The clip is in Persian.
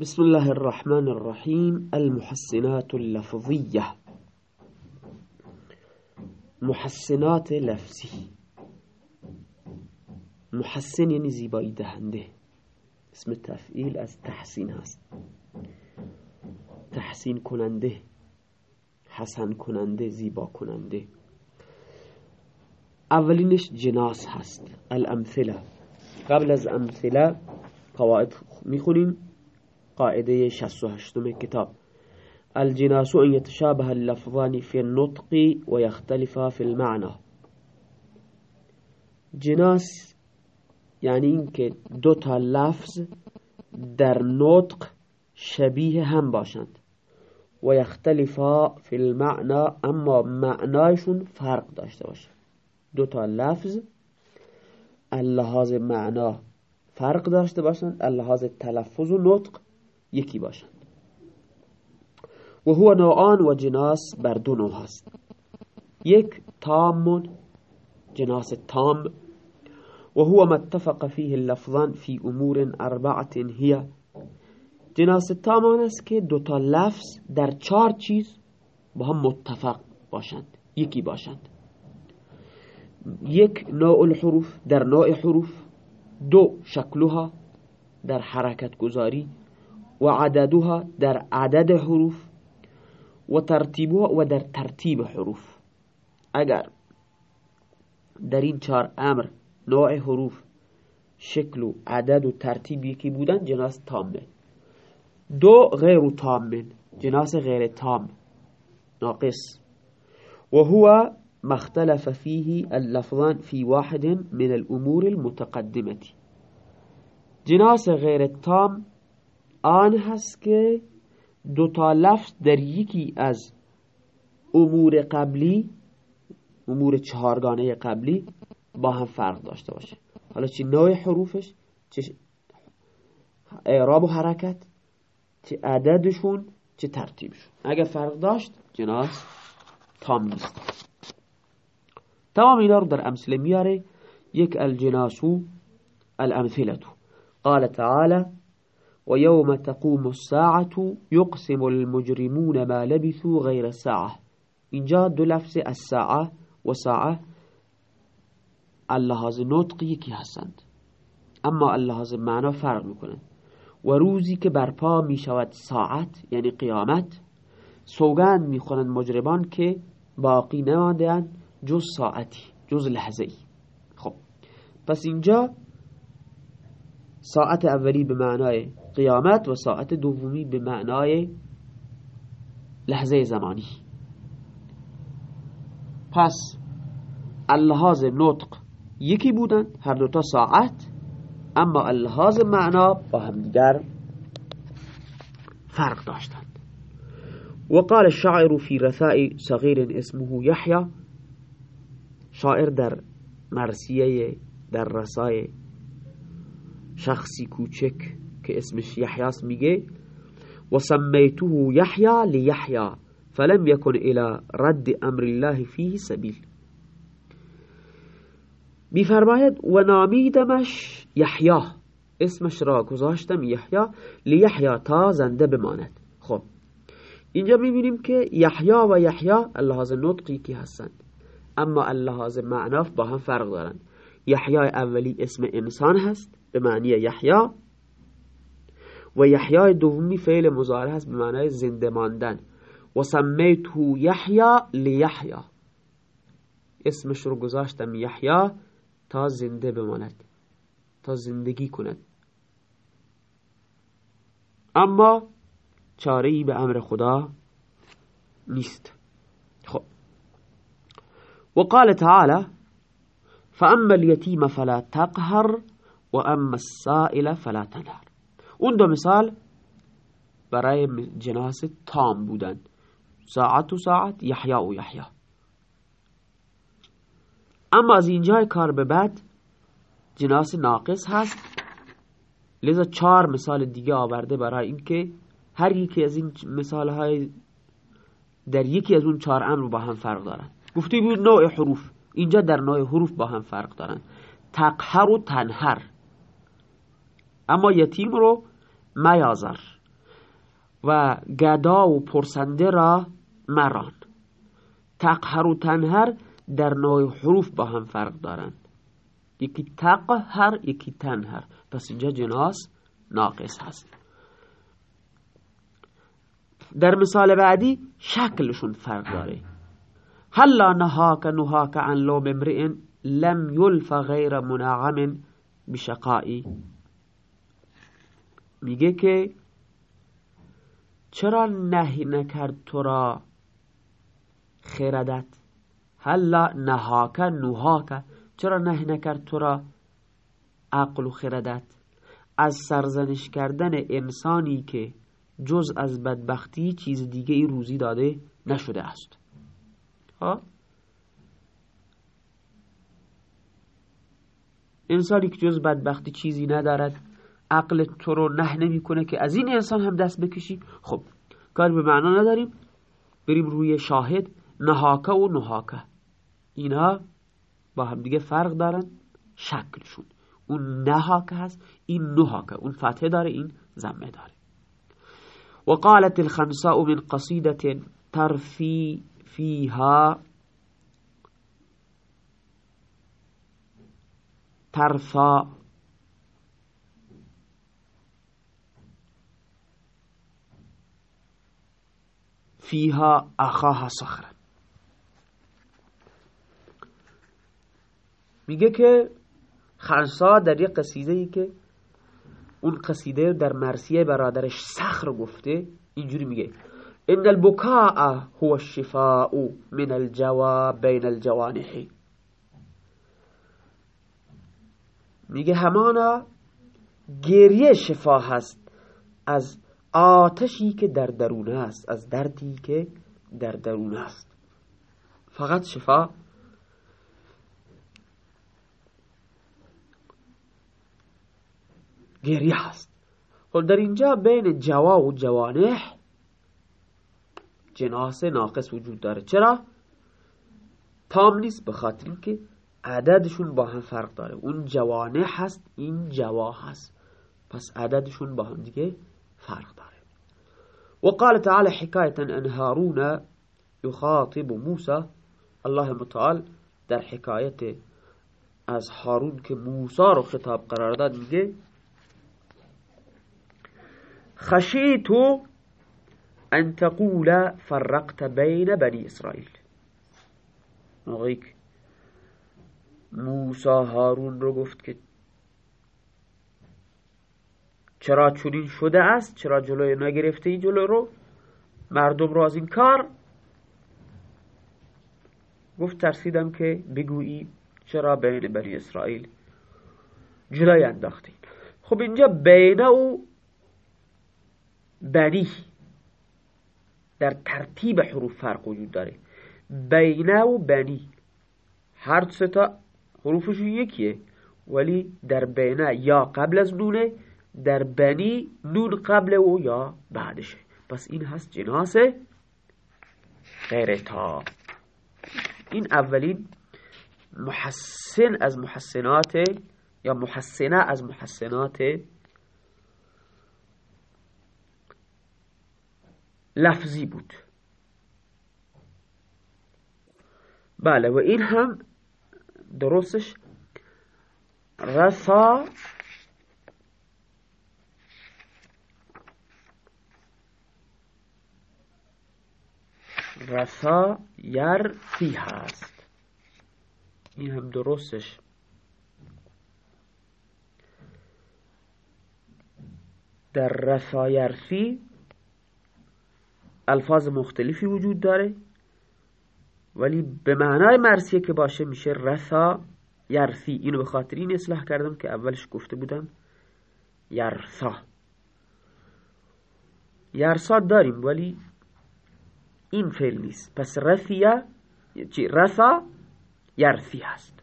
بسم الله الرحمن الرحيم. المحسنات اللفظية. محسنات لفظی محسن یعنی زیبایی دهنده. اسم تفعیل از تحسین هست. تحسین کننده حسن کننده زیبا کننده. اولینش جناس هست. الامثله. قبل از امثله قواعد می‌خونیم. قاعدة 68 کتاب الجناس أن يتشابه اللفظان في النطق ويختلفا في المعنى. جناس یعنی اینکه دو تا لفظ در نطق شبیه هم باشند. و فی المعنى أما معنایشون فرق داشته باشه. دو تا لفظ اللحاظ معنا فرق داشته باشند. اللحاظ تلفظ و نطق یکی باشند. و هو نوعان و جناس بر دو نوع هست. یک تام جناس تام. و هو ما اتفق فيه اللفظان في امور اربعه هي جناس تام است که دو تا لفظ در چهار چیز با هم متفق باشند یکی باشند. یک نوع الحروف در نوع حروف دو شکلها در حرکت گذاری. و عددها در عدد حروف و ترتیبها و در ترتیب حروف. اگر در این چهار أمر نوع حروف شکل و عدد و ترتیب یکی بودن جناس تامه. دو غیر تام جناس غیر تام. ناقص. وهو ما اختلف فيه اللفظان في واحد من الأمور المتقدمة. جناس غیر تام آن هست که دو تا لفظ در یکی از امور قبلی امور چهارگانه قبلی با هم فرق داشته باشه. حالا چه نوع حروفش؟ چه اعراب و حرکت چه عددشون چه ترتیبشون. اگر فرق داشت جناس تام نیست. تمام اینا رو در امثله میاره. یک الجناسو الامثلتو. قال تعالى ويوم تقوم الساعة يقسم المجرمون ما لبثوا غير ساعة. اینجا دو لفظ الساعة و ساعة اللحاظ نطق یکی هستند. اما اللحاظ معنا فرق می‌کنند و روزی که برپا می‌شود ساعت یعنی قیامت سوگند می‌خورند مجرمان که باقی نماندهاند جز ساعتی جز لحظه ای خب پس اینجا ساعت اولی به معنای قیامت و ساعت دومی به معنای لحظه زمانی. پس اللحاظ نطق یکی بودن هر دوتا ساعت اما اللحاظ معنا با همدیگر فرق داشتند. وقال الشاعر في رثاء صغير اسمه يحيى شاعر در مرسیه در رسای شخصی کوچک که اسمش یحیاس میگه و سمیته یحیا لیحیا فلم یکن الى رد امر الله فیه سبیل. میفرماید و نامیدمش یحیا اسمش را گذاشتم یحیا لیحیا تا زنده بماند. خب اینجا می‌بینیم که یحیا و یحیا اللحاظ نطقی که هستند اما اللحاظ معناف با هم فرق دارند. یحیای اولی اسم انسان هست به معنی یحیا و یحیای دومی فعل مضارع هست به معنای زنده ماندن. و سمیته یحیا لیحیا اسمش رو گذاشتم یحیا تا زنده بماند تا زندگی کند. اما چاره ای به امر خدا نیست. خب. وقال تعالى فأما اليتيم فلا تقهر وأما السائل فلا تنهر. اون دو مثال برای جناس تام بودن. ساعت و ساعت یحیا و یحیا اما از اینجای کار به بعد جناس ناقص هست. لذا چهار مثال دیگه آورده برای اینکه هر یکی از این مثال های در یکی از اون چهار امر با هم فرق دارن. گفته بود نوع حروف. اینجا در نوع حروف با هم فرق دارن. تقهر و تنهر. اما یتیم رو میازر و گدا و پرسنده را مران. تقهر و تنهر در نوع حروف با هم فرق دارند. یکی تقهر یکی تنهر. پس اینجا جناس ناقص هست. در مثال بعدی شکلشون فرق داره. هلا نهاک نهاک عن لوم امرئ لم یلف غیر مناعم بشقائی. میگه که چرا نهی نکرد تو را خیردت هلا نهاک نهاک. چرا نهی نکرد تو را عقل و خردت؟ از سرزنش کردن انسانی که جز از بدبختی چیز دیگه ای روزی داده نشده است. ها؟ انسانی که جز بدبختی چیزی ندارد عقل تو رو نه نمی‌کنه که از این انسان هم دست بکشی. خب کار به معنا نداریم. بریم روی شاهد. نهاکه و نهاکه. اینا با هم دیگه فرق دارن. شکلشون. اون نهاکه هست این نهاکه. اون فتحه داره این زمه داره. وقالت الخمساء من قصيدة ترفي فيها ترفع فيها أخاها صخرا میگه که خنسا در یک قصیده ای که اون قصیده در مرسیه برادرش سخر گفته اینجوری میگه ان البکاء هو الشفاء من الجوا بین الجوانح. میگه همانا گریه شفا هست از آتشی که در درون است از دردی که در درون است. فقط شفا. گریه هست خب در اینجا بین جوا و جوانه جناس ناقص وجود داره. چرا؟ تام نیست به خاطر اینکه عددشون با هم فرق داره. اون جوانه هست این جوا هست. پس عددشون با هم دیگه فرق داره. وقال تعالى حكاية أن هارون يخاطب موسى. الله متعال در حکایت از هارون که موسی رو خطاب قرار داد میگه خشيت أن تقول فرقت بين بني إسرائيل. موسی هارون رو گفت که چرا چنین شده است؟ چرا جلوی نگرفته ای جلو رو؟ مردم رو از این کار؟ گفت ترسیدم که بگویی چرا بین بنی اسرائیل جلوی انداختی. خب اینجا بین او بنی در ترتیب حروف فرق وجود داره. بینه و بنی. هر سه تا حروفش یکیه. ولی در بینه یا قبل از نونه در بنی نون قبل او یا بعدشه پس این هست جناس تا این اولین محسن از محسنات یا محسنه از محسنات لفظی بود. بله و این هم درستش رسا رسا یرفی هست. این هم درستش. در رسا یرفی الفاظ مختلفی وجود داره ولی به معنای مرسیه که باشه میشه رسا یرسی اینو به خاطر این اصلاح کردم که اولش گفته بودم یرسا یرسا داریم ولی این فعل نیست پس رثیه چی رثا یرثی هست